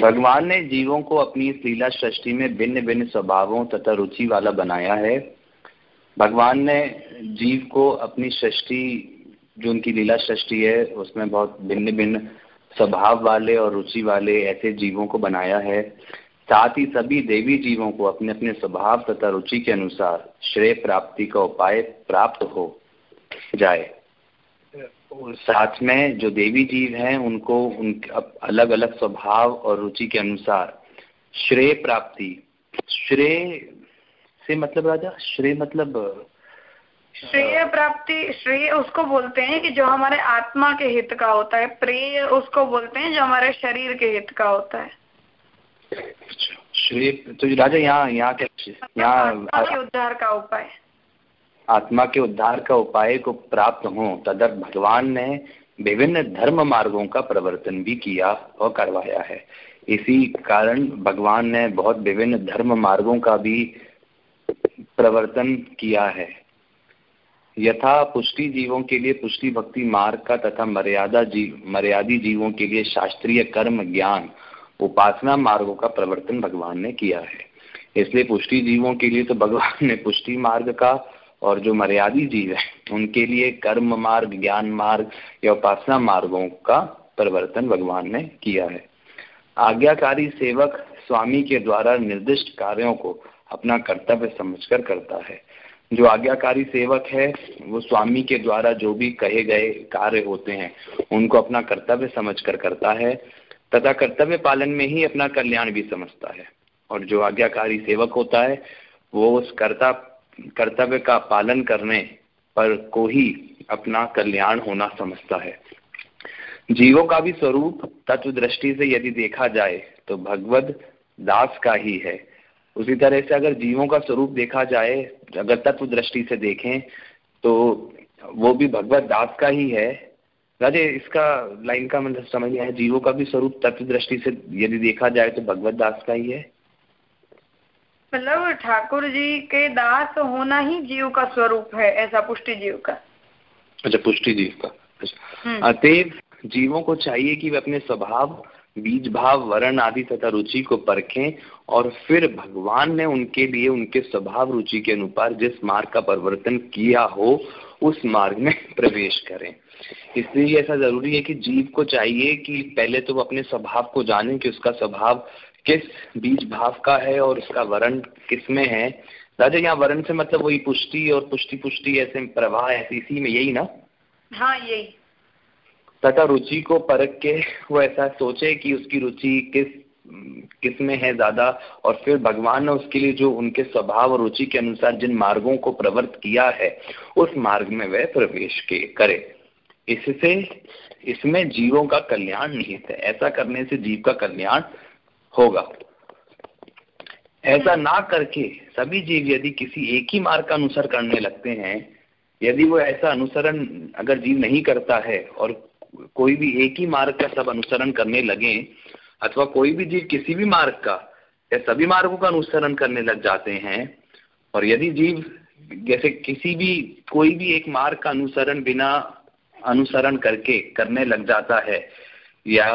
भगवान ने जीवों को अपनी इस लीला सृष्टि में भिन्न भिन्न स्वभावों तथा रुचि वाला बनाया है। भगवान ने जीव को अपनी सृष्टि, जो उनकी लीला सृष्टि है, उसमें बहुत भिन्न भिन्न स्वभाव वाले और रुचि वाले ऐसे जीवों को बनाया है। साथ ही सभी देवी जीवों को अपने अपने स्वभाव तथा रुचि के अनुसार श्रेय प्राप्ति का उपाय प्राप्त हो जाए। साथ में जो देवी जीव हैं उनको उन अलग अलग स्वभाव और रुचि के अनुसार श्रेय प्राप्ति। श्रेय से मतलब राजा? श्रेय मतलब श्रेय प्राप्ति श्रेय उसको बोलते हैं कि जो हमारे आत्मा के हित का होता है। प्रेय उसको बोलते हैं जो हमारे शरीर के हित का होता है। श्रेय तो राजा यहाँ यहाँ क्या यहाँ उद्धार का उपाय। आत्मा के उद्धार का उपाय को प्राप्त हो तदर भगवान ने विभिन्न धर्म मार्गों का प्रवर्तन भी किया और करवाया है। इसी कारण भगवान ने बहुत विभिन्न धर्म मार्गों का भी प्रवर्तन किया है। यथा पुष्टि जीवों के लिए पुष्टि भक्ति मार्ग का तथा मर्यादा जीव मर्यादी जीवों के लिए शास्त्रीय कर्म ज्ञान, उपासना मार्गों का प्रवर्तन भगवान ने किया है। इसलिए पुष्टि जीवों के लिए तो भगवान ने पुष्टि मार्ग का और जो मर्यादी जीव है, उनके लिए कर्म मार्ग, ज्ञान मार्ग या उपासना मार्गों का परिवर्तन भगवान ने किया है। आज्ञाकारी सेवक स्वामी के द्वारा निर्दिष्ट कार्यों को अपना कर्तव्य समझकर करता है। जो आज्ञाकारी सेवक है, वो स्वामी के द्वारा जो भी कहे गए कार्य होते हैं, उनको अपना कर्तव्य समझकर करता है, तथा कर्तव्य पालन में ही अपना कल्याण भी समझता है। और जो आज्ञाकारी सेवक होता है, वो उस कर्ता कर्तव्य का पालन करने पर को ही अपना कल्याण होना समझता है। जीवों का भी स्वरूप तत्व दृष्टि से यदि देखा जाए तो भगवत दास का ही है। उसी तरह से अगर जीवों का स्वरूप देखा जाए, अगर तत्व दृष्टि से देखें तो वो भी भगवत दास का ही है। राजे, इसका लाइन का मतलब समझ आया, जीवों का भी स्वरूप तत्व दृष्टि से यदि देखा जाए तो भगवत दास का ही है। मतलब ठाकुर जी के दास होना ही जीव का स्वरूप है ऐसा पुष्टि जीव का अच्छा पुष्टि जीव का अच्छा। हम्म। अतएव जीवों को चाहिए कि वे अपने स्वभाव बीज भाव वर्ण आदि तथा रुचि को परखें और फिर भगवान ने उनके लिए उनके स्वभाव रुचि के अनुसार जिस मार्ग का परिवर्तन किया हो उस मार्ग में प्रवेश करें इसलिए ऐसा ज़रूरी है कि जीव को चाहिए कि पहले तो वो अपने स्वभाव को जाने कि उसका स्वभाव किस बीज भाव का है और उसका वर्ण किसमें है? राजा यहाँ वर्ण से मतलब वही पुष्टि और पुष्टि पुष्टि ऐसे प्रवाह ऐसे इसी में यही ना? हाँ यही। तथा रुचि को परख के वो ऐसा सोचे कि उसकी रुचि किस किसमें है ज़्यादा और फिर भगवान ने उसके लिए जो उनके स्वभाव और रुचि के अनुसार जिन मार्गों को प्रवृत्त किया है उस मार्ग में वह प्रवेश के करे। इससे इसमें जीवों का कल्याण निहित है। ऐसा करने से जीव का कल्याण होगा। ऐसा ना करके सभी जीव यदि किसी एक ही मार्ग का अनुसरण करने लगते हैं यदि वो ऐसा अनुसरण अगर जीव नहीं करता है और कोई भी एक ही मार्ग का सब अनुसरण करने लगे अथवा कोई भी जीव किसी भी मार्ग का या सभी मार्गों का अनुसरण करने लग जाते हैं और यदि जीव जैसे किसी भी कोई भी एक मार्ग का अनुसरण बिना अनुसरण करके करने लग जाता है या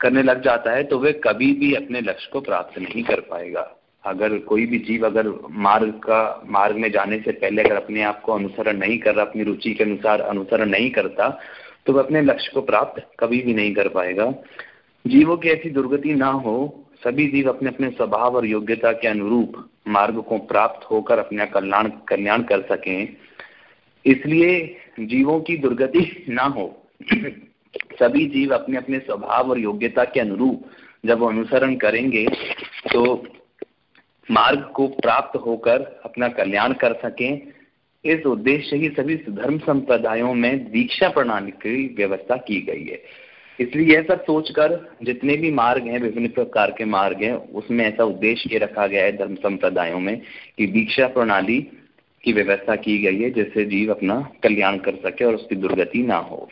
करने लग जाता है तो वे कभी भी अपने लक्ष्य को प्राप्त नहीं कर पाएगा। अगर कोई भी जीव अगर मार्ग का, मार्ग में जाने से पहले अगर अपने आप को अनुसरण नहीं कर रहा, अपनी रुचि के अनुसार अनुसरण नहीं करता तो वह अपने लक्ष्य को प्राप्त कभी भी नहीं कर पाएगा। जीवों की ऐसी दुर्गति ना हो, सभी जीव अपने अपने स्वभाव और योग्यता के अनुरूप मार्ग को प्राप्त होकर अपना कल्याण कल्याण कर सकें। इसलिए जीवों की दुर्गति ना हो। सभी जीव अपने अपने स्वभाव और योग्यता के अनुरूप जब वो अनुसरण करेंगे तो मार्ग को प्राप्त होकर अपना कल्याण कर सकें। इस उद्देश्य ही सभी धर्म संप्रदायों में दीक्षा प्रणाली की व्यवस्था की गई है। इसलिए यह सब सोचकर जितने भी मार्ग हैं, विभिन्न प्रकार के मार्ग हैं, उसमें ऐसा उद्देश्य ये रखा गया है धर्म संप्रदायों में कि दीक्षा प्रणाली की व्यवस्था की गई है, जिससे जीव अपना कल्याण कर सके और उसकी दुर्गति ना हो।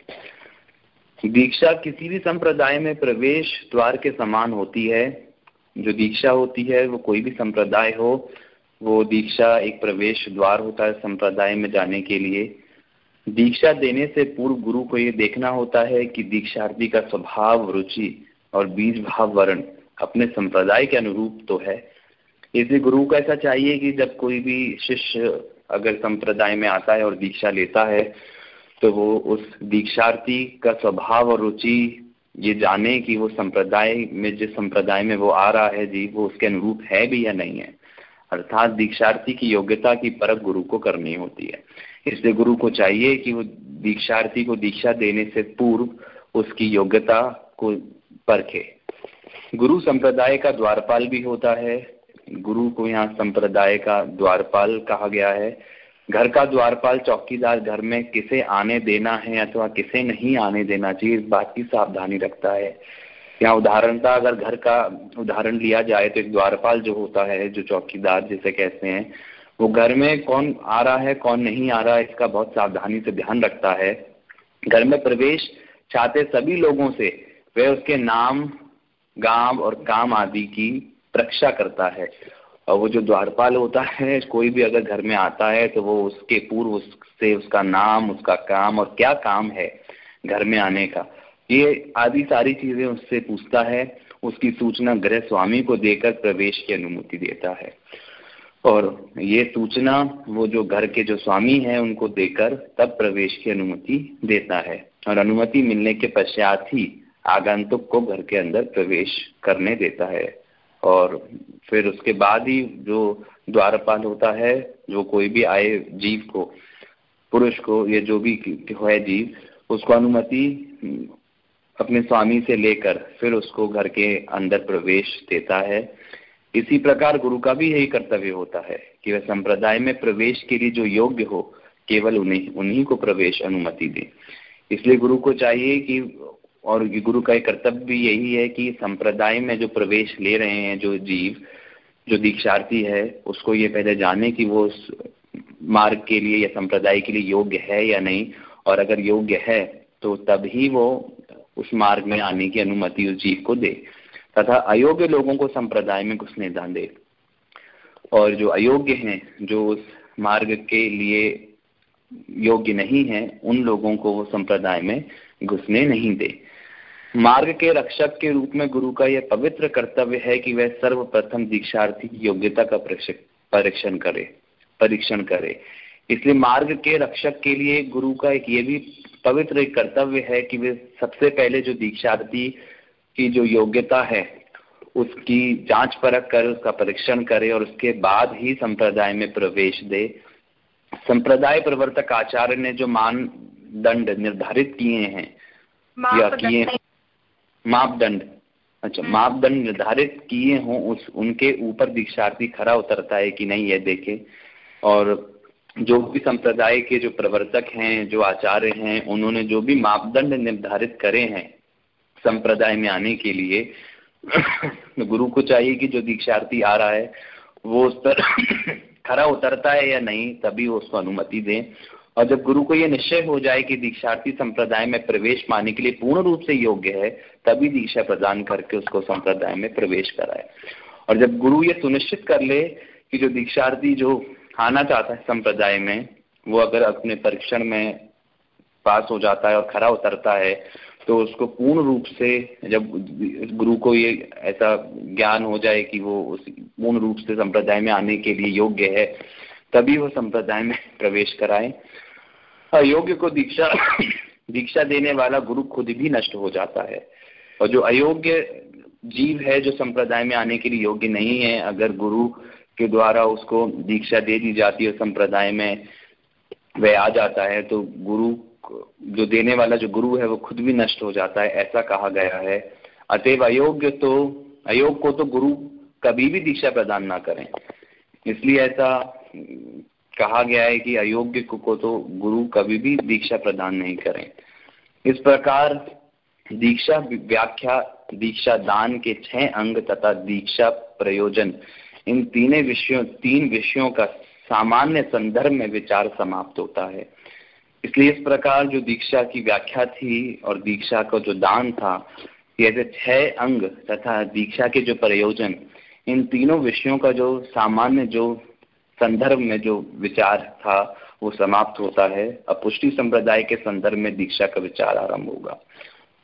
दीक्षा किसी भी संप्रदाय में प्रवेश द्वार के समान होती है। जो दीक्षा होती है, वो कोई भी संप्रदाय हो, वो दीक्षा एक प्रवेश द्वार होता है संप्रदाय में जाने के लिए। दीक्षा देने से पूर्व गुरु को ये देखना होता है कि दीक्षार्थी का स्वभाव, रुचि और बीज भाव वर्ण अपने संप्रदाय के अनुरूप तो है। इसलिए गुरु को ऐसा चाहिए कि जब कोई भी शिष्य अगर संप्रदाय में आता है और दीक्षा लेता है तो वो उस दीक्षार्थी का स्वभाव और रुचि, ये जाने कि वो संप्रदाय में, जिस संप्रदाय में वो आ रहा है, जी, वो उसके अनुरूप है भी या नहीं है। अर्थात दीक्षार्थी की योग्यता की परख गुरु को करनी होती है। इसलिए गुरु को चाहिए कि वो दीक्षार्थी को दीक्षा देने से पूर्व उसकी योग्यता को परखे। गुरु संप्रदाय का द्वारपाल भी होता है। गुरु को यहाँ संप्रदाय का द्वारपाल कहा गया है। घर का द्वारपाल चौकीदार घर में किसे आने देना है अथवा किसे नहीं आने देना चाहिए इस बात की सावधानी रखता है। यहाँ उदाहरणता, अगर घर का उदाहरण लिया जाए तो एक द्वारपाल जो होता है, जो चौकीदार जिसे कहते हैं, वो घर में कौन आ रहा है, कौन नहीं आ रहा है इसका बहुत सावधानी से ध्यान रखता है। घर में प्रवेश चाहते सभी लोगों से वह उसके नाम, गाँव और काम आदि की रक्षा करता है। वो जो द्वारपाल होता है, कोई भी अगर घर में आता है तो वो उसके पूर्व उससे उसका नाम, उसका काम और क्या काम है घर में आने का, ये आदि सारी चीज़ें उससे पूछता है। उसकी सूचना गृह स्वामी को देकर प्रवेश की अनुमति देता है। और ये सूचना वो जो घर के जो स्वामी है, उनको देकर तब प्रवेश की अनुमति देता है। और अनुमति मिलने के पश्चात ही आगंतुक को घर के अंदर प्रवेश करने देता है। और फिर उसके बाद ही जो द्वारपाल होता है, जो कोई भी आए जीव को, पुरुष को, या जो भी है जीव, उसको अनुमति अपने स्वामी से लेकर फिर उसको घर के अंदर प्रवेश देता है। इसी प्रकार गुरु का भी यही कर्तव्य होता है कि वह संप्रदाय में प्रवेश के लिए जो योग्य हो, केवल उन्हीं उन्हीं को प्रवेश अनुमति दे। इसलिए गुरु को चाहिए कि, और गुरु का कर्तव्य भी यही है कि संप्रदाय में जो प्रवेश ले रहे हैं, जो जीव जो दीक्षार्थी है, उसको ये पहले जाने कि वो उस मार्ग के लिए या संप्रदाय के लिए योग्य है या नहीं। और अगर योग्य है तो तभी वो उस मार्ग में आने की अनुमति उस जीव को दे। तथा अयोग्य लोगों को संप्रदाय में घुसने ना दे। और जो अयोग्य हैं, जो उस मार्ग के लिए योग्य नहीं है, उन लोगों को वो संप्रदाय में घुसने नहीं दे। मार्ग के रक्षक के रूप में गुरु का यह पवित्र कर्तव्य है कि वह सर्वप्रथम दीक्षार्थी की योग्यता का परीक्षण करे परीक्षण करे। इसलिए मार्ग के रक्षक के लिए गुरु का एक ये भी पवित्र कर्तव्य है कि वे सबसे पहले जो दीक्षार्थी की जो योग्यता है उसकी जाँच परख कर उसका परीक्षण करे और उसके बाद ही संप्रदाय में प्रवेश दे। संप्रदाय प्रवर्तक आचार्य ने जो मानदंड निर्धारित किए हैं या किए मापदंड। अच्छा हम्म। मापदंड निर्धारित किए हों उस उनके ऊपर दीक्षार्थी खरा उतरता है कि नहीं ये देखे। और जो भी संप्रदाय के जो प्रवर्तक हैं जो आचार्य हैं उन्होंने जो भी मापदंड निर्धारित करे हैं संप्रदाय में आने के लिए गुरु को चाहिए कि जो दीक्षार्थी आ रहा है वो उस पर खरा उतरता है या नहीं तभी वो उसको अनुमति दें। और जब गुरु को यह निश्चय हो जाए कि दीक्षार्थी संप्रदाय में प्रवेश पाने के लिए पूर्ण रूप से योग्य है, तभी दीक्षा प्रदान करके उसको संप्रदाय में प्रवेश कराए। और जब गुरु ये सुनिश्चित कर ले कि जो दीक्षार्थी जो आना चाहता है संप्रदाय में, वो अगर अपने परीक्षण में पास हो जाता है और खरा उतरता है तो उसको पूर्ण रूप से जब गुरु को ये ऐसा ज्ञान हो जाए कि वो उस पूर्ण रूप से संप्रदाय में आने के लिए योग्य है, तभी वो संप्रदाय में प्रवेश कराए। अयोग्य को दीक्षा दीक्षा देने वाला गुरु खुद भी नष्ट हो जाता है। और जो अयोग्य जीव है, जो संप्रदाय में आने के लिए योग्य नहीं है, अगर गुरु के द्वारा उसको दीक्षा दे दी जाती है संप्रदाय में वह आ जाता है तो गुरु जो देने वाला जो गुरु है, वो खुद भी नष्ट हो जाता है, ऐसा कहा गया है। अतएव अयोग्य तो अयोग को तो गुरु कभी भी दीक्षा प्रदान ना करें। इसलिए ऐसा कहा गया है कि अयोग्य को तो गुरु कभी भी दीक्षा प्रदान नहीं करें। इस प्रकार दीक्षा व्याख्या, दीक्षा दान के छह अंग तथा दीक्षा प्रयोजन, इन तीन विषयों तीन विषयों का सामान्य संदर्भ में विचार समाप्त होता है। इसलिए इस प्रकार जो दीक्षा की व्याख्या थी और दीक्षा का जो दान था, ये छह अंग तथा दीक्षा के जो प्रयोजन, इन तीनों विषयों का जो सामान्य जो संदर्भ में जो विचार था, वो समाप्त होता है। अब पुष्टि संप्रदाय के संदर्भ में दीक्षा का विचार आरंभ होगा।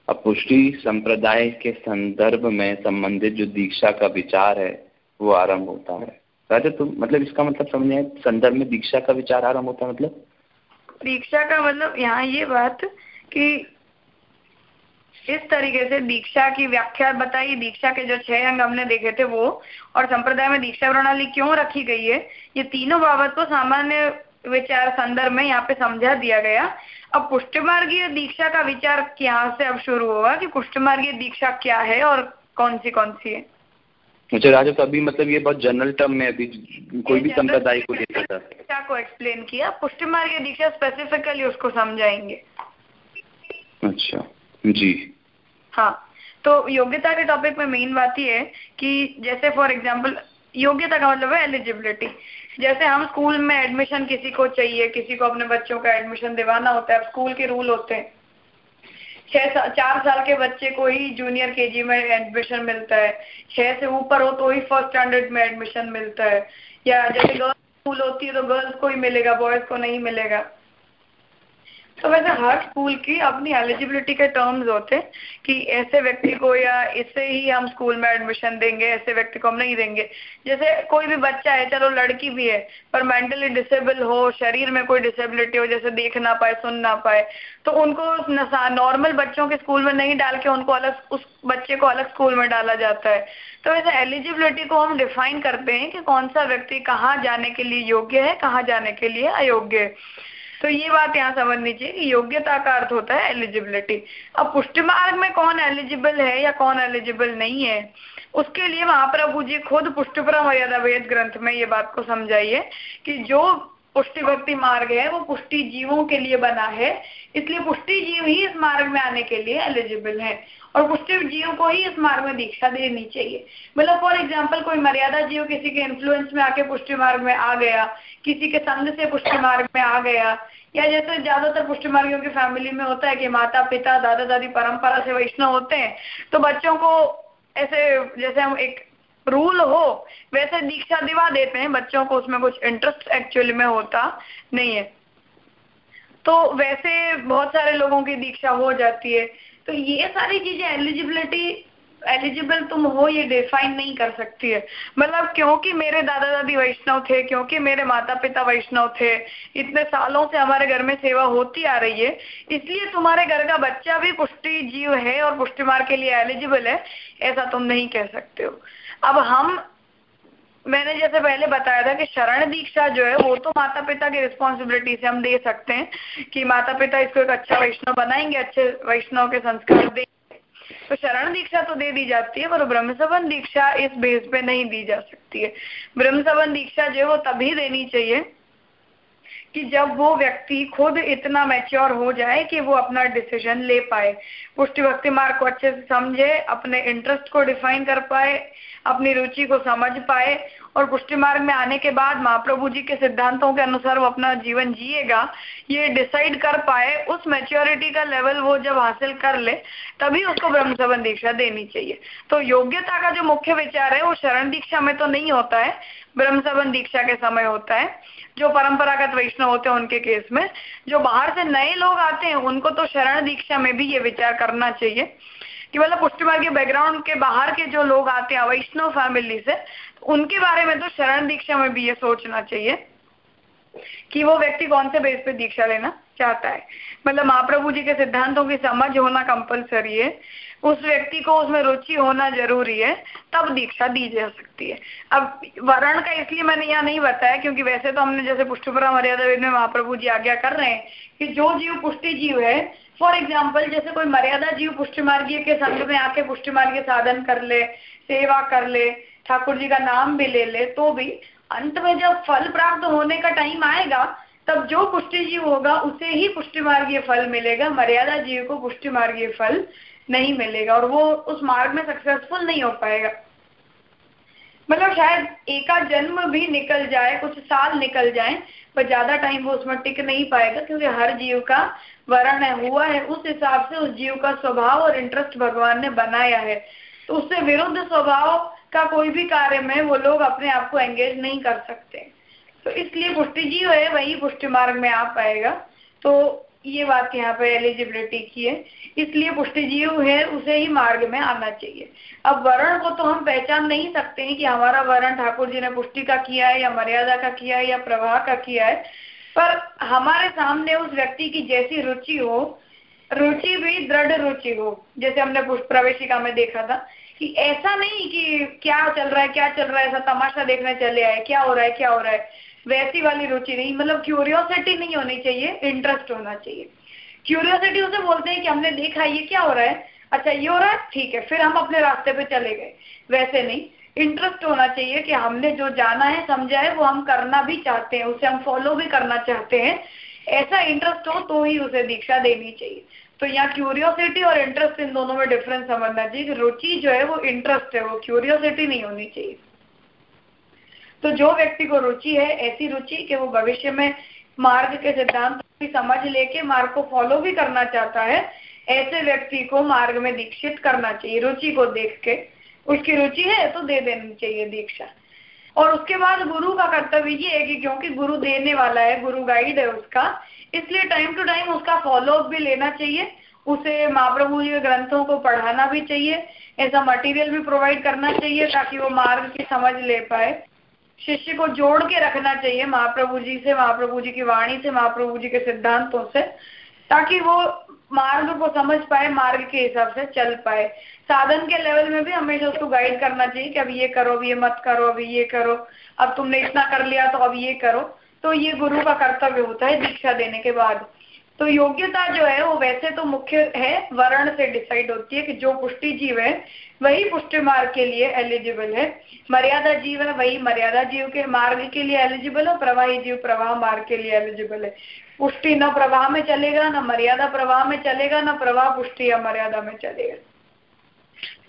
अब पुष्टि संप्रदाय के संदर्भ में संबंधित जो दीक्षा का विचार है, वो आरंभ होता है। राजा, तुम मतलब इसका मतलब समझ संदर्भ में दीक्षा का विचार आरंभ होता है मतलब? दीक्षा का मतलब यहाँ ये बात कि इस तरीके से दीक्षा की व्याख्या बताई। दीक्षा के जो छह अंग हमने देखे थे वो और संप्रदाय में दीक्षा प्रणाली क्यों रखी गई है ये तीनों बाबत को सामान्य विचार संदर्भ में यहाँ पे समझा दिया गया। अब पुष्ट पुष्टमार्गीय दीक्षा का विचार यहाँ से अब शुरू होगा कि पुष्टमार्गीय दीक्षा क्या है और कौन सी कौन सी है? अच्छा राजा तो अभी मतलब ये बहुत जनरल टर्म में अभी कोई भी संप्रदाय को लेकर दीक्षा को एक्सप्लेन किया। पुष्टमार्गीय दीक्षा स्पेसिफिकली उसको समझाएँगे। अच्छा जी। हाँ तो योग्यता के टॉपिक में मेन बात ये है कि जैसे फॉर एग्ज़ाम्पल योग्यता का मतलब है एलिजिबिलिटी जैसे हम स्कूल में एडमिशन किसी को चाहिए किसी को अपने बच्चों का एडमिशन दिवाना होता है स्कूल के रूल होते हैं। छह सा, चार साल के बच्चे को ही जूनियर केजी में एडमिशन मिलता है। छह से ऊपर हो तो ही फ़र्स्ट स्टैंडर्ड में एडमिशन मिलता है। या जैसे गर्ल्स स्कूल होती है तो गर्ल्स को ही मिलेगा बॉयज़ को नहीं मिलेगा। तो वैसे हर स्कूल की अपनी एलिजिबिलिटी के टर्म्स होते कि ऐसे व्यक्ति को या इससे ही हम स्कूल में एडमिशन देंगे, ऐसे व्यक्ति को हम नहीं देंगे। जैसे कोई भी बच्चा है, चलो लड़की भी है, पर मेंटली डिसेबल हो, शरीर में कोई डिसेबिलिटी हो, जैसे देख ना पाए, सुन ना पाए तो उनको नॉर्मल बच्चों के स्कूल में नहीं डाल के उनको अलग, उस बच्चे को अलग स्कूल में डाला जाता है। तो वैसे एलिजिबिलिटी को हम डिफाइन करते हैं कि कौन सा व्यक्ति कहाँ जाने के लिए योग्य है, कहाँ जाने के लिए अयोग्य है। तो ये बात यहाँ समझनी चाहिए कि योग्यता का अर्थ होता है एलिजिबिलिटी अब पुष्टि मार्ग में कौन एलिजिबल है या कौन एलिजिबल नहीं है, उसके लिए महाप्रभु जी खुद पुष्टिपुरा मर्यादा वेद ग्रंथ में ये बात को समझाइए कि जो पुष्टि भक्ति मार्ग है, वो पुष्टि जीवों के लिए बना है, इसलिए पुष्टि जीव ही इस मार्ग में आने के लिए एलिजिबल है। और पुष्टि जीव को ही इस मार्ग में दीक्षा देनी चाहिए। मतलब फॉर एग्ज़ाम्पल कोई मर्यादा जीव किसी के इन्फ्लुएंस में आके पुष्टि मार्ग में आ गया, किसी के संग से पुष्टि मार्ग में आ गया, या जैसे ज़्यादातर पुष्टि मार्गियों की फैमिली में होता है कि माता पिता दादा दादी परंपरा से वैष्णव होते हैं तो बच्चों को ऐसे जैसे हम एक रूल हो, वैसे दीक्षा दिवा देते हैं, बच्चों को उसमें कुछ इंटरेस्ट एक्चुअली में होता नहीं है। तो वैसे बहुत सारे लोगों की दीक्षा हो जाती है। तो ये सारी चीज़ें एलिजिबिलिटी एलिजिबल तुम हो, ये डिफाइन नहीं कर सकती है। मतलब क्योंकि मेरे दादा दादी वैष्णव थे, क्योंकि मेरे माता पिता वैष्णव थे, इतने सालों से हमारे घर में सेवा होती आ रही है, इसलिए तुम्हारे घर का बच्चा भी पुष्टि जीव है और पुष्टि मार्ग के लिए एलिजिबल है, ऐसा तुम नहीं कह सकते हो। अब हम मैंने जैसे पहले बताया था कि शरण दीक्षा जो है, वो तो माता पिता की रिस्पॉन्सिबिलिटी से हम दे सकते हैं कि माता पिता इसको एक अच्छा वैष्णव बनाएँगे, अच्छे वैष्णव के संस्कार देंगे। तो शरण दीक्षा तो दे दी जाती है, पर ब्रह्म दीक्षा इस बेस पे नहीं दी जा सकती है। ब्रह्म सबन दीक्षा जो है, वो तभी देनी चाहिए कि जब वो व्यक्ति खुद इतना मैच्योर हो जाए कि वो अपना डिसीज़न ले पाए। पुष्टि भक्ति मार्ग को अच्छे से समझे, अपने इंटरेस्ट को डिफाइन कर पाए अपनी रुचि को समझ पाए और पुष्टि मार्ग में आने के बाद महाप्रभु जी के सिद्धांतों के अनुसार वो अपना जीवन जिएगा, ये डिसाइड कर पाए, उस मेच्योरिटी का लेवल वो जब हासिल कर ले, तभी उसको ब्रह्म सबन दीक्षा देनी चाहिए। तो योग्यता का जो मुख्य विचार है, वो शरण दीक्षा में तो नहीं होता है ब्रह्म सबन दीक्षा के समय होता है। जो परंपरागत वैष्णव होते हैं उनके केस में, जो बाहर से नए लोग आते हैं, उनको तो शरण दीक्षा में भी ये विचार करना चाहिए। कि मतलब पुष्टि मार्ग के बैकग्राउंड के बाहर के जो लोग आते हैं, वैष्णव फैमिली से, उनके बारे में तो शरण दीक्षा में भी ये सोचना चाहिए कि वो व्यक्ति कौन से बेस पे दीक्षा लेना चाहता है। मतलब महाप्रभु जी के सिद्धांतों की समझ होना कंपलसरी है, उस व्यक्ति को उसमें रुचि होना ज़रूरी है, तब दीक्षा दी जा सकती है। अब वर्ण का इसलिए मैंने यहाँ नहीं बताया, क्योंकि वैसे तो हमने जैसे पुष्टिपुरा मर्यादा में महाप्रभु जी आज्ञा कर रहे हैं कि जो जीव पुष्टि जीव है फॉर एग्ज़ाम्पल जैसे कोई मर्यादा जीव पुष्टि मार्गीय के संग में आके पुष्टि मार्गीय साधन कर ले, सेवा कर ले, ठाकुर जी का नाम भी ले ले तो भी अंत में जब फल प्राप्त होने का टाइम आएगा, तब जो पुष्टि जीव होगा, उसे ही पुष्टि मार्गीय फल मिलेगा। मर्यादा जीव को पुष्टि मार्गीय फल नहीं मिलेगा और वो उस मार्ग में सक्सेसफुल नहीं हो पाएगा। मतलब शायद एका जन्म भी निकल जाए, कुछ साल निकल जाए, पर ज़्यादा टाइम वो उसमें टिक नहीं पाएगा, क्योंकि हर जीव का वर्ण हुआ है, उस हिसाब से उस जीव का स्वभाव और इंटरेस्ट भगवान ने बनाया है। तो उससे विरुद्ध स्वभाव का कोई भी कार्य में वो लोग अपने आप को एंगेज नहीं कर सकते। तो इसलिए पुष्टि जीव है, वही पुष्टि मार्ग में आ पाएगा। तो ये बात यहाँ पे एलिजिबिलिटी की है। इसलिए पुष्टिजीव है, उसे ही मार्ग में आना चाहिए। अब वर्ण को तो हम पहचान नहीं सकते हैं कि हमारा वर्ण ठाकुर जी ने पुष्टि का किया है, या मर्यादा का किया है, या प्रवाह का किया है। पर हमारे सामने उस व्यक्ति की जैसी रुचि हो, रुचि भी दृढ़ रुचि हो। जैसे हमने प्रवेशिका में देखा था कि ऐसा नहीं कि क्या चल रहा है, क्या चल रहा है, ऐसा तमाशा देखने चले आए, क्या हो रहा है, क्या हो रहा है। वैसी वाली रुचि नहीं मतलब क्यूरियोसिटी नहीं होनी चाहिए इंटरेस्ट होना चाहिए। क्यूरियोसिटी उसे बोलते हैं कि हमने देखा, ये क्या हो रहा है? अच्छा ये हो रहा है, ठीक है, फिर हम अपने रास्ते पे चले गए। वैसे नहीं इंटरेस्ट होना चाहिए कि हमने जो जाना है, समझा है, वो हम करना भी चाहते हैं, उसे हम फॉलो भी करना चाहते हैं। ऐसा इंटरेस्ट हो तो ही उसे दीक्षा देनी चाहिए। तो यहाँ क्यूरियोसिटी और इंटरेस्ट इन दोनों में डिफरेंस समझना चाहिए रुचि जो है वो इंटरेस्ट है, वो क्यूरियोसिटी नहीं होनी चाहिए। तो जो व्यक्ति को रुचि है, ऐसी रुचि कि वो भविष्य में मार्ग के सिद्धांत की समझ लेके मार्ग को फॉलो भी करना चाहता है, ऐसे व्यक्ति को मार्ग में दीक्षित करना चाहिए, रुचि को देख के। उसकी रुचि है तो दे देनी चाहिए दीक्षा। और उसके बाद गुरु का कर्तव्य ये है कि क्योंकि गुरु देने वाला है, गुरु गाइड है उसका, इसलिए टाइम टू टाइम उसका फॉलो अप भी लेना चाहिए, उसे महाप्रभु जी के ग्रंथों को पढ़ाना भी चाहिए, ऐसा मटेरियल भी प्रोवाइड करना चाहिए ताकि वो मार्ग की समझ ले पाए। शिष्य को जोड़ के रखना चाहिए महाप्रभु जी से, महाप्रभु जी की वाणी से, महाप्रभु जी के सिद्धांतों से, ताकि वो मार्ग को समझ पाए, मार्ग के हिसाब से चल पाए। साधन के लेवल में भी हमेशा उसको गाइड करना चाहिए कि अब ये करो, अब ये मत करो अभी ये करो। अब तुमने इतना कर लिया तो अब ये करो। तो ये गुरु का कर्तव्य होता है दीक्षा देने के बाद। तो योग्यता जो है, वो वैसे तो मुख्य है, वर्ण से डिसाइड होती है कि जो पुष्टि जीव है, वही पुष्टि मार्ग के लिए एलिजिबल है। मर्यादा जीव है, वही मर्यादा जीव के मार्ग के लिए एलिजिबल है प्रवाही जीव प्रवाह मार्ग के लिए एलिजिबल है। पुष्टि न प्रवाह में चलेगा, न मर्यादा प्रवाह में चलेगा, न प्रवाह पुष्टि या मर्यादा में चलेगा।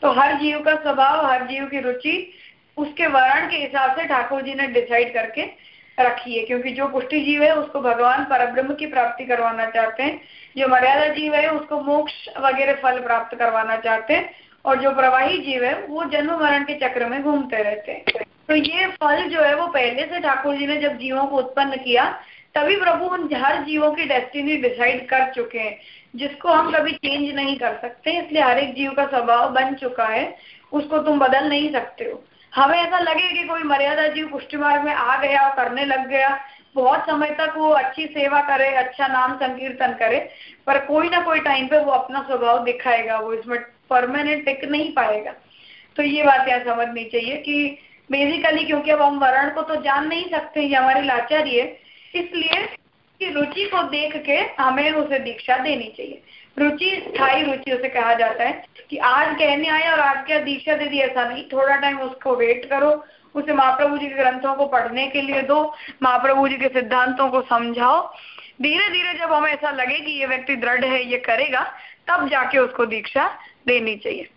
तो हर जीव का स्वभाव, हर जीव की रुचि, उसके वर्ण के हिसाब से ठाकुर जी ने डिसाइड करके रखी है, क्योंकि जो पुष्टि जीव है, उसको भगवान परब्रह्म की प्राप्ति करवाना चाहते हैं। जो मर्यादा जीव है, उसको मोक्ष वगैरह फल प्राप्त करवाना चाहते हैं। और जो प्रवाही जीव है, वो जन्म मरण के चक्र में घूमते रहते हैं। तो ये फल जो है, वो पहले से ठाकुर जी ने जब जीवों को उत्पन्न किया, तभी प्रभु उन हर जीवों की डेस्टिनी डिसाइड कर चुके हैं। जिसको हम कभी चेंज नहीं कर सकते, इसलिए हर एक जीव का स्वभाव बन चुका है, उसको तुम बदल नहीं सकते हो। हमें ऐसा लगे कि कोई मर्यादा जीव पुष्टि मार्ग में आ गया और करने लग गया, बहुत समय तक वो अच्छी सेवा करे अच्छा नाम संकीर्तन करे, पर कोई ना कोई टाइम पे वो अपना स्वभाव दिखाएगा, वो इसमें परमानेंट टिक नहीं पाएगा। तो ये बात यहाँ समझनी चाहिए कि बेसिकली क्योंकि अब हम वर्ण को तो जान नहीं सकते, ये हमारी लाचारी है, इसलिए कि रुचि को देख के हमें उसे दीक्षा देनी चाहिए। रुचि, स्थायी रुचि उसे कहा जाता है कि आज कहने आए और आज क्या दीक्षा दे दी, ऐसा नहीं। थोड़ा टाइम उसको वेट करो, उसे महाप्रभु जी के ग्रंथों को पढ़ने के लिए दो, महाप्रभु जी के सिद्धांतों को समझाओ। धीरे धीरे जब हमें ऐसा लगे कि ये व्यक्ति दृढ़ है, ये करेगा, तब जाके उसको दीक्षा देनी चाहिए।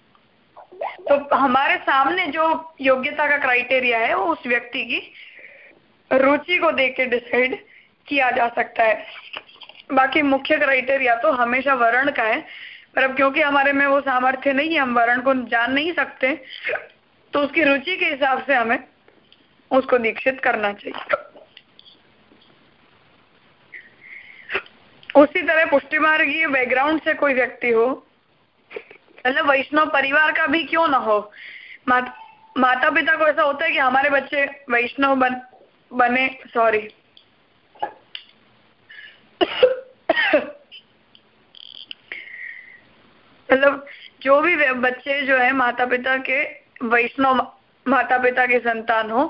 तो हमारे सामने जो योग्यता का क्राइटेरिया है, वो उस व्यक्ति की रुचि को देख के डिसाइड किया जा सकता है। बाकी मुख्य क्राइटेरिया तो हमेशा वर्ण का है, पर अब क्योंकि हमारे में वो सामर्थ्य नहीं है, हम वर्ण को जान नहीं सकते तो उसकी रुचि के हिसाब से हमें उसको दीक्षित करना चाहिए। उसी तरह पुष्टि मार्गीय बैकग्राउंड से कोई व्यक्ति हो मतलब वैष्णव परिवार का भी क्यों ना हो? माता पिता को ऐसा होता है कि हमारे बच्चे वैष्णव बन, बने सॉरी मतलब जो भी बच्चे जो है माता पिता के, वैष्णव माता पिता के संतान हो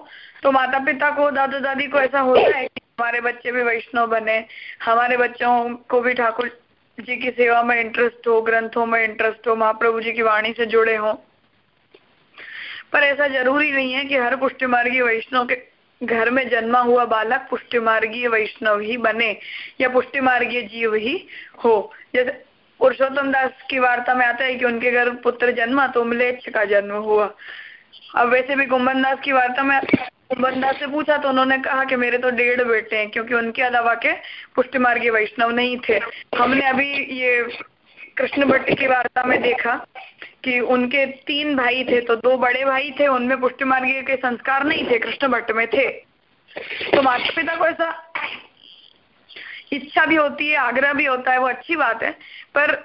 तो माता पिता को दादा दादी को ऐसा होता है कि हमारे बच्चे भी वैष्णव बने, हमारे बच्चों को भी ठाकुर जी की सेवा में इंटरेस्ट हो, ग्रंथों में इंटरेस्ट हो, महाप्रभु जी की वाणी से जुड़े हो। पर ऐसा ज़रूरी नहीं है कि हर पुष्टि मार्गी वैष्णव के घर में जन्मा हुआ बालक पुष्टि मार्गीय वैष्णव ही बने या पुष्टि मार्गीय जीव ही हो। जैसे पुरुषोत्तम दास की वार्ता में आता है कि उनके घर पुत्र जन्मा तो मिलेच्छ का जन्म हुआ। अब वैसे भी कुंभन दास की वार्ता में कुंभन दास से पूछा तो उन्होंने कहा कि मेरे तो डेढ़ बेटे हैं, क्योंकि उनके अलावा के पुष्टि मार्गीय वैष्णव नहीं थे। हमने अभी ये कृष्ण भट्ट की वार्ता में देखा कि उनके तीन भाई थे तो दो बड़े भाई थे, उनमें पुष्टि मार्गीय के संस्कार नहीं थे, कृष्ण भट्ट में थे। तो माता पिता को ऐसा इच्छा भी होती है, आग्रह भी होता है, वो अच्छी बात है। पर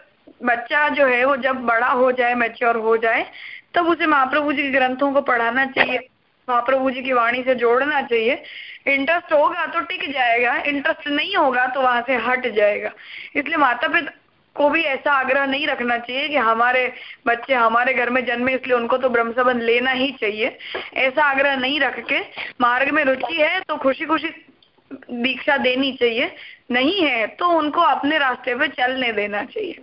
बच्चा जो है, वो जब बड़ा हो जाए मेच्योर हो जाए, तब उसे महाप्रभु जी के ग्रंथों को पढ़ाना चाहिए, महाप्रभु जी की वाणी से जोड़ना चाहिए। इंटरेस्ट होगा तो टिक जाएगा इंटरेस्ट नहीं होगा तो वहाँ से हट जाएगा। इसलिए माता पिता को भी ऐसा आग्रह नहीं रखना चाहिए कि हमारे बच्चे हमारे घर में जन्मे, इसलिए उनको तो ब्रह्म संबंध लेना ही चाहिए। ऐसा आग्रह नहीं रख के, मार्ग में रुचि है तो खुशी खुशी दीक्षा देनी चाहिए। नहीं है तो उनको अपने रास्ते पे चलने देना चाहिए।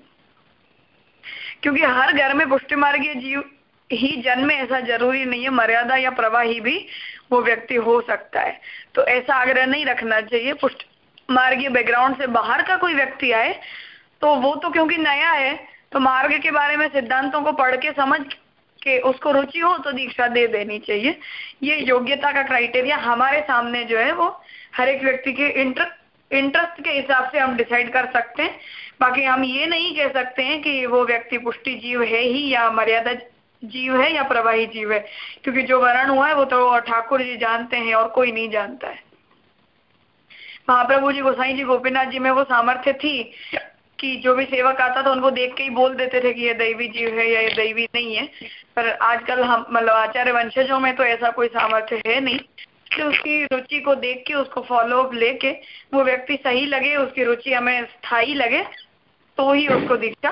क्योंकि हर घर में पुष्टि मार्गीय जीव ही जन्म ऐसा ज़रूरी नहीं है, मर्यादा या प्रवाही भी वो व्यक्ति हो सकता है। तो ऐसा आग्रह नहीं रखना चाहिए, पुष्ट मार्गीय बैकग्राउंड से बाहर का कोई व्यक्ति आए तो वो तो क्योंकि नया है तो मार्ग के बारे में सिद्धांतों को पढ़ के, समझ के उसको रुचि हो तो दीक्षा दे देनी चाहिए। ये योग्यता का क्राइटेरिया हमारे सामने जो है, वो हर एक व्यक्ति के इंटर इंटरेस्ट के हिसाब से हम डिसाइड कर सकते हैं। बाकी हम ये नहीं कह सकते हैं कि वो व्यक्ति पुष्टि जीव है ही या मर्यादा जीव है या प्रवाही जीव है। क्योंकि जो वर्ण हुआ है वो तो ठाकुर जी जानते हैं और कोई नहीं जानता है। महाप्रभु जी गोसाई जी, गोपीनाथ जी में वो सामर्थ्य थी कि जो भी सेवक आता था उनको देख के ही बोल देते थे कि ये दैवी जीव है या ये दैवी नहीं है। पर आजकल हम मतलब आचार्य वंशजों में तो ऐसा कोई सामर्थ्य है नहीं। कि उसकी रुचि को देख के, उसको फॉलो अप लेके, वो व्यक्ति सही लगे, उसकी रुचि हमें स्थायी लगे तो ही उसको दीक्षा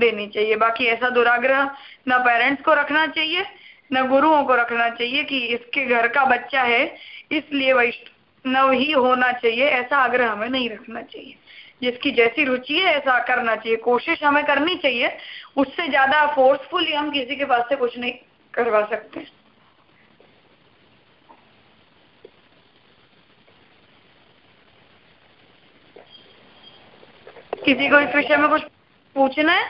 देनी चाहिए। बाकी ऐसा दुराग्रह न पेरेंट्स को रखना चाहिए, न गुरुओं को रखना चाहिए कि इसके घर का बच्चा है, इसलिए वैष्णव ही होना चाहिए, ऐसा आग्रह हमें नहीं रखना चाहिए। जिसकी जैसी रुचि है, ऐसा करना चाहिए। कोशिश हमें करनी चाहिए, उससे ज़्यादा फोर्सफुली हम किसी के पास से कुछ नहीं करवा सकते। किसी को इस विषय में कुछ पूछना है?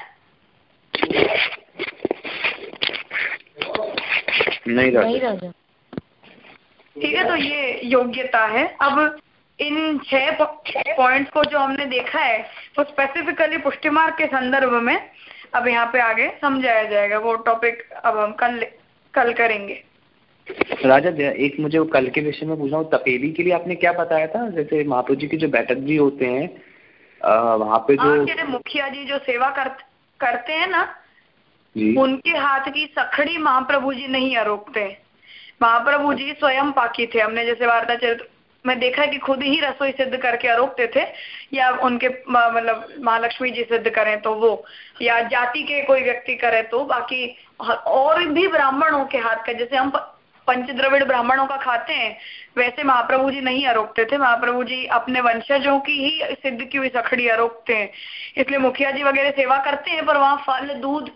नहीं राजा। ठीक है तो ये योग्यता है। अब इन छह पॉइंट्स को जो हमने देखा है वो स्पेसिफिकली पुष्टि मार्ग के संदर्भ में अब यहाँ पे आगे समझाया जाएगा। वो टॉपिक अब हम कल कल करेंगे। राजा एक मुझे वो कल के विषय में पूछना तपेली के लिए आपने क्या बताया था? जैसे महापुर जी के जो बैठक जी होते हैं वहाँ पे जो हाँ, मुखिया जी जो सेवा कर, करते हैं ना उनके हाथ की सखड़ी महाप्रभु जी नहीं रोकते महाप्रभु जी स्वयं पाकी थे। हमने जैसे वार्ता चरित्र में देखा है कि खुद ही रसोई सिद्ध करके आरोपते थे या उनके मतलब महालक्ष्मी जी सिद्ध करें तो वो या जाति के कोई व्यक्ति करे तो बाकी और भी ब्राह्मणों के हाथ का जैसे हम पंचद्रविड़ ब्राह्मणों का खाते हैं, वैसे महाप्रभु जी नहीं आरोपते थे। महाप्रभु जी अपने वंशजों की ही सिद्ध की हुई सखड़ी आरोपते हैं। इसलिए मुखिया जी वगैरह सेवा करते हैं, पर वहाँ फल, दूध,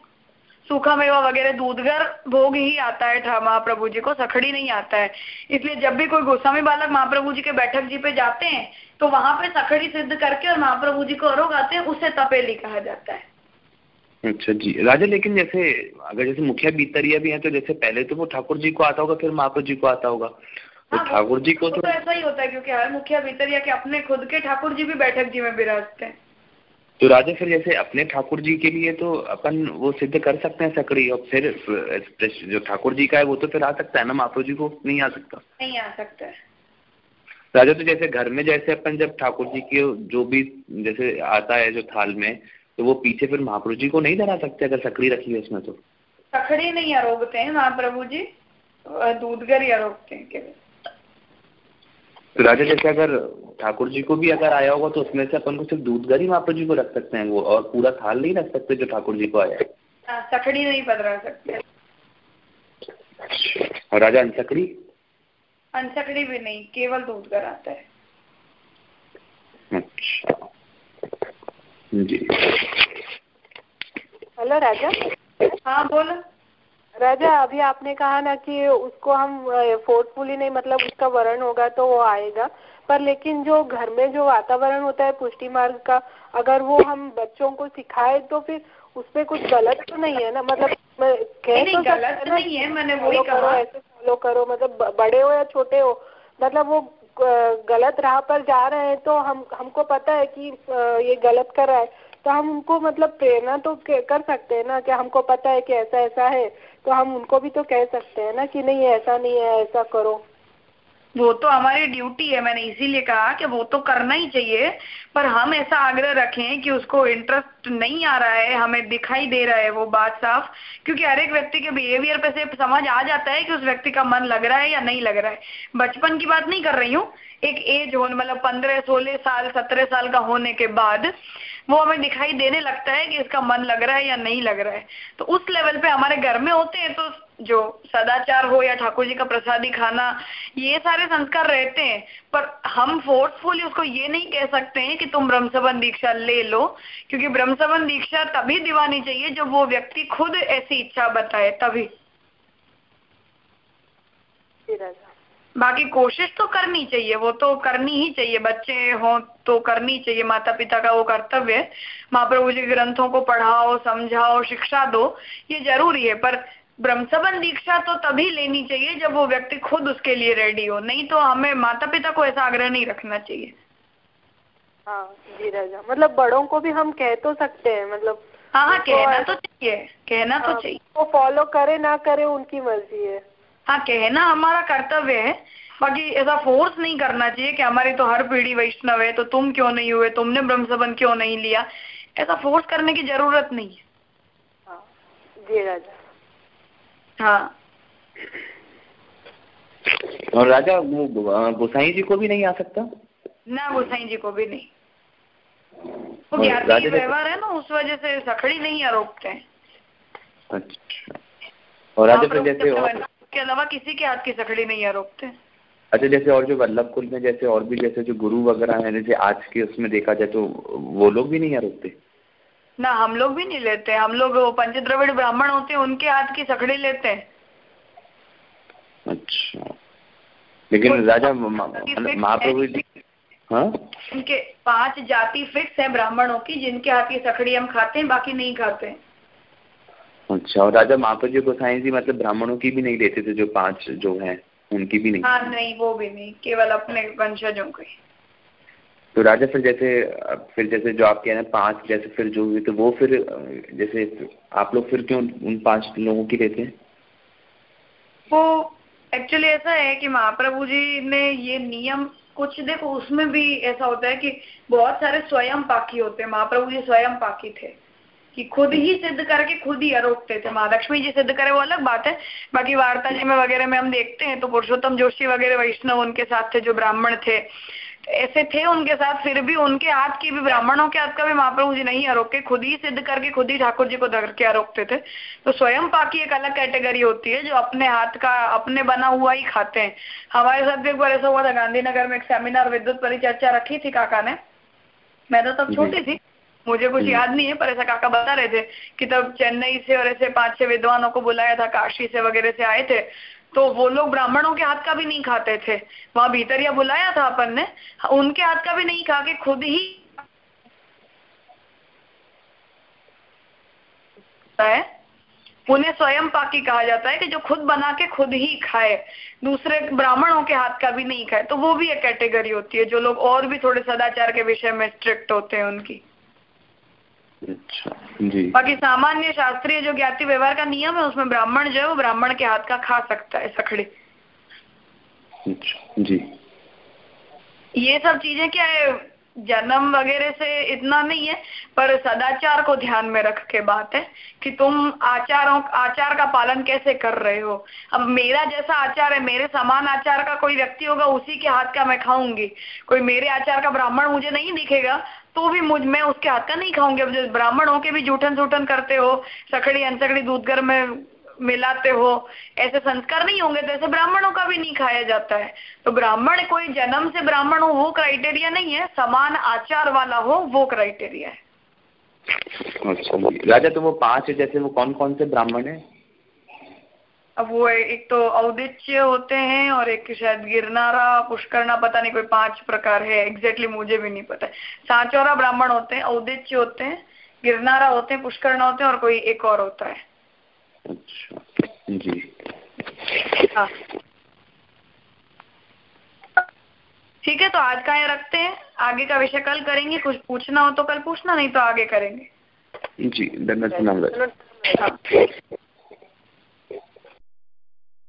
सूखा मेवा वगैरह, दूधगर भोग ही आता है महाप्रभु जी को सखड़ी नहीं आता है। इसलिए जब भी कोई गोस्वामी बालक महाप्रभु जी के बैठक जी पे जाते हैं तो वहाँ पे सखड़ी सिद्ध करके और महाप्रभु जी को अरोग आते हैं, उसे तपेली कहा जाता है। अच्छा जी। राजा लेकिन जैसे अगर जैसे मुखिया बीतरिया भी है तो जैसे पहले तो वो ठाकुर जी को आता होगा फिर महाप्रभु जी को आता होगा। तो हाँ, ठाकुर जी को तो, तो ऐसा ही होता है क्योंकि हर मुखिया बीतरिया के अपने खुद के ठाकुर जी भी बैठक जी में विराजते हैं। तो राजा फिर जैसे अपने ठाकुर जी के लिए तो अपन वो सिद्ध कर सकते हैं सकड़ी और फिर जो ठाकुर जी का है वो तो फिर आ सकता है ना? महाप्रभु जी को नहीं आ सकता? नहीं आ सकता है। राजा तो जैसे घर में जैसे अपन जब ठाकुर जी के जो भी जैसे आता है जो थाल में तो वो पीछे फिर महाप्रभु जी को नहीं धरा सकते अगर सकड़ी रखी है उसमें तो। सकड़ी नहीं आरोपते हैं महाप्रभु जी दूधगर ही आरोगते हैं केवल। तो राजा जैसे अगर ठाकुर जी को भी अगर आया होगा तो उसमें से अपन को सिर्फ़ दूध गरी महाप्रभु जी को रख सकते हैं वो और पूरा थाल नहीं रख सकते जो ठाकुर जी को आया है। सकड़ी नहीं पधरा सकते। और राजा अनसकड़ी? अनसकड़ी भी नहीं केवल दूध कर आता है। अच्छा। जी। हेलो राजा। हाँ बोलो। राजा अभी आपने कहा ना कि उसको हम फोर्सफुली नहीं मतलब उसका वर्ण होगा तो वो आएगा। पर लेकिन जो घर में जो वातावरण होता है पुष्टि मार्ग का अगर वो हम बच्चों को सिखाए तो फिर उसमें कुछ गलत तो नहीं है ना? मतलब कह तो गलत नहीं है मैंने वही कहा। ऐसे फॉलो करो मतलब बड़े हो या छोटे हो मतलब वो गलत राह पर जा रहे हैं तो हम, हमको पता है कि ये गलत कर रहा है। तो हम उनको मतलब प्रेरणा तो कर सकते हैं ना कि हमको पता है कि ऐसा ऐसा है। तो हम उनको भी तो कह सकते हैं ना कि नहीं, ऐसा नहीं है, ऐसा करो। वो तो हमारी ड्यूटी है, मैंने इसीलिए कहा कि वो तो करना ही चाहिए, पर हम ऐसा आग्रह रखें कि उसको इंटरेस्ट नहीं आ रहा है, हमें दिखाई दे रहा है वो बात साफ़, क्योंकि हर एक व्यक्ति के बिहेवियर पे से समझ आ जाता है कि उस व्यक्ति का मन लग रहा है या नहीं लग रहा है। बचपन की बात नहीं कर रही हूँ, एक एज हो मतलब पंद्रह, सोलह साल, सत्रह साल का होने के बाद वो हमें दिखाई देने लगता है कि इसका मन लग रहा है या नहीं लग रहा है। तो उस लेवल पे हमारे घर में होते हैं तो जो सदाचार हो या ठाकुर जी का प्रसादी खाना, ये सारे संस्कार रहते हैं। पर हम फोर्सफुली उसको ये नहीं कह सकते हैं कि तुम ब्रह्मसबन दीक्षा ले लो, क्योंकि ब्रह्मसबन दीक्षा तभी दिवानी चाहिए जब वो व्यक्ति खुद ऐसी इच्छा बताए, तभी। बाकी कोशिश तो करनी चाहिए, वो तो करनी ही चाहिए। बच्चे हो तो करनी चाहिए माता पिता का वो कर्तव्य है। महाप्रभु जी ग्रंथों को पढ़ाओ, समझाओ, शिक्षा दो, ये ज़रूरी है। पर ब्रह्मसबन दीक्षा तो तभी लेनी चाहिए जब वो व्यक्ति खुद उसके लिए रेडी हो। नहीं तो हमें माता पिता को ऐसा आग्रह नहीं रखना चाहिए। हाँ जी राजा। मतलब बड़ों को भी हम कह तो सकते हैं मतलब हाँ हाँ कहना तो चाहिए कहना तो हाँ, चाहिए। वो फॉलो करे ना करे उनकी मर्ज़ी है। हाँ कहना हमारा कर्तव्य है बाकी ऐसा फोर्स नहीं करना चाहिए कि हमारी तो हर पीढ़ी वैष्णव है तो तुम क्यों नहीं हुए तुमने ब्रह्म संबंध क्यों नहीं लिया? ऐसा फोर्स करने की ज़रूरत नहीं है। हाँ, जी राजा। हाँ। और राजा वो गोसाई जी को भी नहीं आ सकता? ना गोसाई जी को भी नहीं। वो ज्ञाति व्यवहार है ना उस वजह से सखड़ी नहीं आरोपते हैं। अच्छा। और राजा फिर जैसे और के अलावा किसी के हाथ की सखड़ी नहीं आरोपते अच्छा जैसे और जो वल्लभ कुल में जैसे और भी जैसे जो गुरु वगैरह है जैसे आज के उसमें देखा जाए तो वो लोग भी नहीं आरोपते? ना हम लोग भी नहीं लेते हम लोग वो पंचद्रविड़ ब्राह्मण होते हैं उनके हाथ की सखड़ी लेते हैं। अच्छा। लेकिन राजा महाप्रभु जी हाँ? उनके पाँच जाति फिक्स है ब्राह्मणों की जिनके हाथ की सखड़ी हम खाते हैं बाकी नहीं खाते। हैं अच्छा और राजा महाप्रभु जी गोसाई जी मतलब ब्राह्मणों की भी नहीं लेते थे जो पाँच जो है उनकी भी नहीं। हाँ नहीं वो भी नहीं केवल अपने वंशजों की तो राजा फिर जैसे फिर जैसे जो आप कह रहे हैं पाँच, जैसे फिर जो हुई तो वो फिर, जैसे आप लोग फिर क्यों उन पाँच लोगों की लेते हैं? वो एक्चुअली ऐसा है कि महाप्रभु जी ने ये नियम कुछ, देखो उसमें भी ऐसा होता है कि बहुत सारे स्वयं पाकी होते हैं। महाप्रभु जी स्वयं पाकी थे। कि खुद ही सिद्ध करके खुद ही आरोपते थे। महालक्ष्मी जी सिद्ध करे वो अलग बात है। बाकी वार्ता जी में वगैरह में हम देखते हैं तो पुरुषोत्तम जोशी वगैरह वैष्णव उनके साथ थे, जो ब्राह्मण थे। ऐसे थे उनके साथ फिर भी उनके हाथ की भी ब्राह्मणों के हाथ का भी महाप्रभु जी नहीं आरोपते खुद ही सिद्ध करके खुद ही ठाकुर जी को धर के आरोपते थे तो स्वयं पाकी एक अलग कैटेगरी होती है जो अपने हाथ का अपने बना हुआ ही खाते हैं। हमारे साथ भी एक बार ऐसा हुआ था गांधीनगर में एक सेमिनार विद्युत परिचर्चा रखी थी काका ने। मैं तो तब छोटी थी मुझे कुछ। याद नहीं है पर ऐसा काका बता रहे थे कि तब चेन्नई से और ऐसे पाँच छह विद्वानों को बुलाया था काशी से वगैरह से आए थे। तो वो लोग ब्राह्मणों के हाथ का भी नहीं खाते थे। वहाँ भीतर या बुलाया था अपन ने, उनके हाथ का भी नहीं खा के खुद ही है। उन्हें स्वयं पाकी कहा जाता है कि जो खुद बना के खुद ही खाए, दूसरे ब्राह्मणों के हाथ का भी नहीं खाए। तो वो भी एक कैटेगरी होती है, जो लोग और भी थोड़े सदाचार के विषय में स्ट्रिक्ट होते हैं उनकी। जी। बाकी सामान्य शास्त्रीय जो ज्ञाति व्यवहार का नियम है उसमें ब्राह्मण जो है वो ब्राह्मण के हाथ का खा सकता है सखड़े। अच्छा जी। ये सब चीज़ें क्या है? जन्म वगैरह से इतना नहीं है, पर सदाचार को ध्यान में रख के बात है कि तुम आचारों, आचार का पालन कैसे कर रहे हो। अब मेरा जैसा आचार है, मेरे समान आचार का कोई व्यक्ति होगा, उसी के हाथ का मैं खाऊँगी। कोई मेरे आचार का ब्राह्मण मुझे नहीं दिखेगा तो भी मुझ, मैं उसके हाथ का नहीं खाऊँगी। अब जो ब्राह्मण होके भी जूठन जूठन करते हो सखड़ी अनसकड़ी दूध घर में मिलाते हो ऐसे संस्कार नहीं होंगे तो ऐसे ब्राह्मणों का भी नहीं खाया जाता है। तो ब्राह्मण कोई जन्म से ब्राह्मण हो वो क्राइटेरिया नहीं है समान आचार वाला हो वो क्राइटेरिया है। अच्छा राजा तो वो पाँच है जैसे वो कौन कौन से ब्राह्मण है? अब वो एक तो औदिच्य होते हैं और एक शायद गिरनारा पुष्करना पता नहीं कोई पाँच प्रकार है एग्जैक्टली मुझे भी नहीं पता। सांचौरा ब्राह्मण होते हैं औदिच्य होते हैं गिरनारा होते हैं पुष्करना होते हैं और कोई एक और होता है। अच्छा जी। हाँ। ठीक है तो आज का यहाँ रखते हैं। आगे का विषय कल करेंगे कुछ पूछना हो तो कल पूछना नहीं तो आगे करेंगे। जी धन्यवाद।